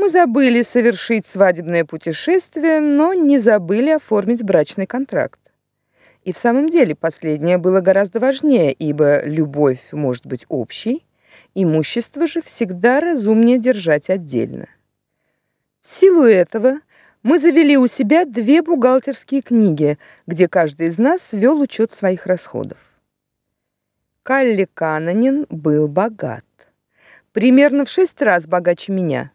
Мы забыли совершить свадебное путешествие, но не забыли оформить брачный контракт. И в самом деле последнее было гораздо важнее, ибо любовь может быть общей, имущество же всегда разумнее держать отдельно. В силу этого мы завели у себя две бухгалтерские книги, где каждый из нас вел учет своих расходов. Калли Канонин был богат. Примерно в шесть раз богаче меня.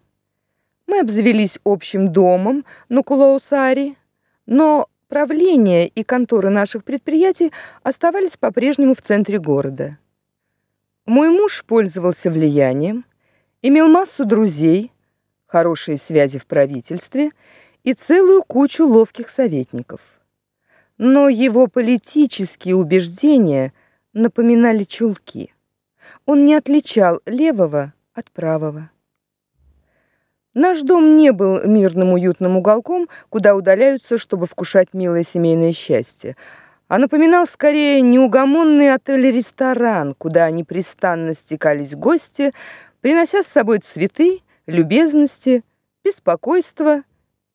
Мы обзавелись общим домом на Кулоусари, но Правление и конторы наших предприятий оставались по-прежнему в центре города. Мой муж пользовался влиянием, имел массу друзей, хорошие связи в правительстве и целую кучу ловких советников. Но его политические убеждения напоминали чулки. Он не отличал левого от правого. Наш дом не был мирным уютным уголком, куда удаляются, чтобы вкушать милое семейное счастье, а напоминал скорее неугомонный отель-ресторан, куда непрестанно стекались гости, принося с собой цветы, любезности, беспокойство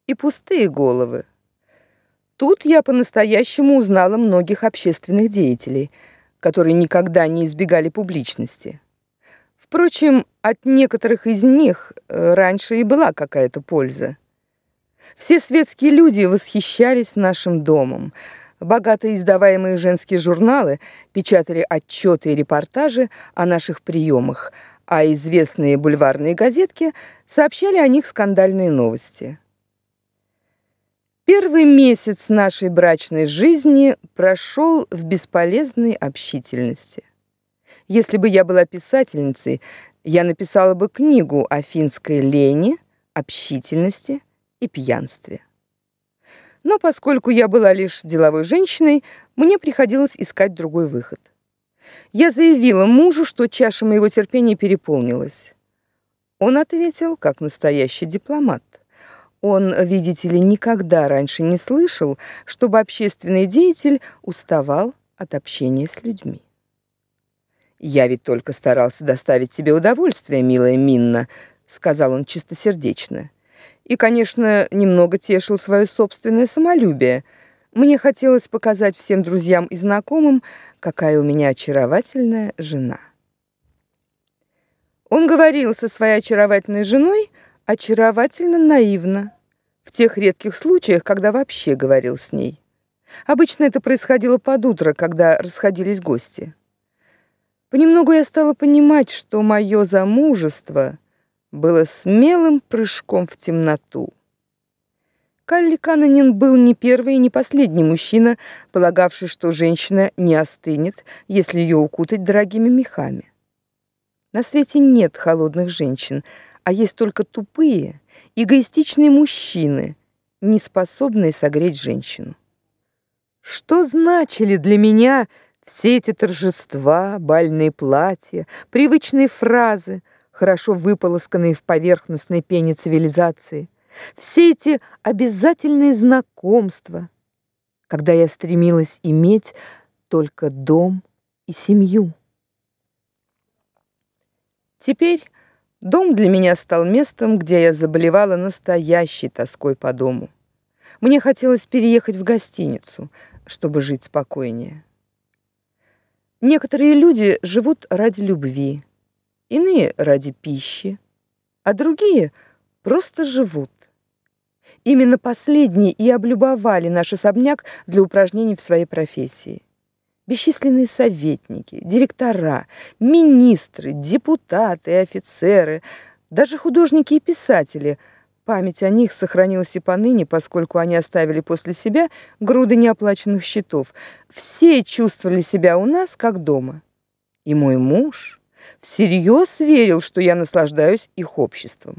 и пустые головы. Тут я по-настоящему узнала многих общественных деятелей, которые никогда не избегали публичности. Впрочем, от некоторых из них э, раньше и была какая-то польза. Все светские люди восхищались нашим домом. Богато издаваемые женские журналы печатали отчеты и репортажи о наших приемах, а известные бульварные газетки сообщали о них скандальные новости. Первый месяц нашей брачной жизни прошел в бесполезной общительности. Если бы я была писательницей, я написала бы книгу о финской лени, общительности и пьянстве. Но поскольку я была лишь деловой женщиной, мне приходилось искать другой выход. Я заявила мужу, что чаша моего терпения переполнилась. Он ответил, как настоящий дипломат. Он, видите ли, никогда раньше не слышал, чтобы общественный деятель уставал от общения с людьми. Я ведь только старался доставить тебе удовольствие, милая Минна, сказал он чистосердечно. И, конечно, немного тешил свое собственное самолюбие. Мне хотелось показать всем друзьям и знакомым, какая у меня очаровательная жена. Он говорил со своей очаровательной женой очаровательно наивно, в тех редких случаях, когда вообще говорил с ней. Обычно это происходило под утро, когда расходились гости. Понемногу я стала понимать, что мое замужество было смелым прыжком в темноту. Калли Канонин был не первый и не последний мужчина, полагавший, что женщина не остынет, если ее укутать дорогими мехами. На свете нет холодных женщин, а есть только тупые, эгоистичные мужчины, не способные согреть женщину. Что значили для меня все эти торжества, бальные платья, привычные фразы, хорошо выполосканные в поверхностной пене цивилизации, все эти обязательные знакомства, когда я стремилась иметь только дом и семью. Теперь дом для меня стал местом, где я заболевала настоящей тоской по дому. Мне хотелось переехать в гостиницу, чтобы жить спокойнее. Некоторые люди живут ради любви, иные ради пищи, а другие просто живут. Именно последние и облюбовали наш особняк для упражнений в своей профессии. Бесчисленные советники, директора, министры, депутаты офицеры, даже художники и писатели – Память о них сохранилась и поныне, поскольку они оставили после себя груды неоплаченных счетов. Все чувствовали себя у нас как дома. И мой муж всерьез верил, что я наслаждаюсь их обществом.